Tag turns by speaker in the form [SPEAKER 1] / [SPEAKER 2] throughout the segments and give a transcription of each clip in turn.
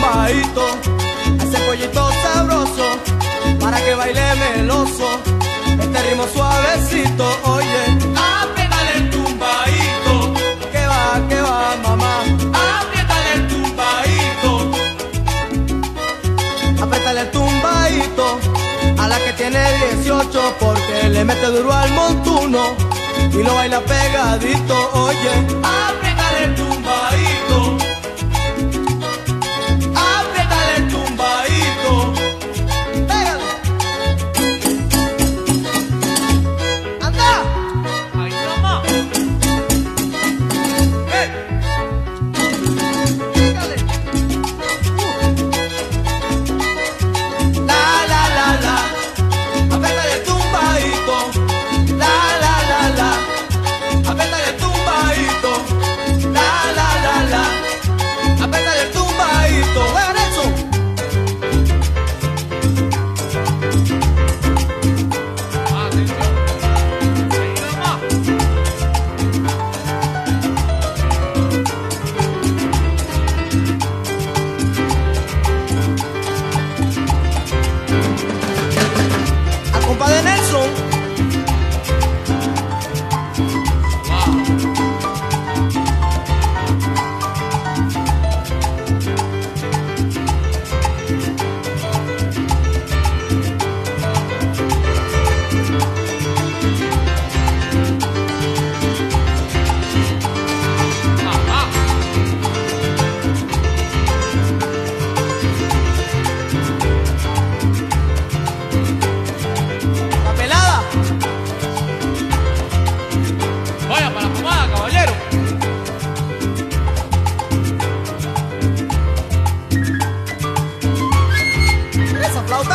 [SPEAKER 1] tumbadito, a ese pollito sabroso, para que baile meloso, este ritmo suavecito, oye.
[SPEAKER 2] Apriétale el tumbadito,
[SPEAKER 1] Que va, que va, mamá,
[SPEAKER 2] apriétale el tumbadito,
[SPEAKER 1] apriétale el tumbadito, a la que tiene 18, porque le mete duro al montuno, y lo baila pegadito, oye.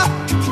[SPEAKER 1] up.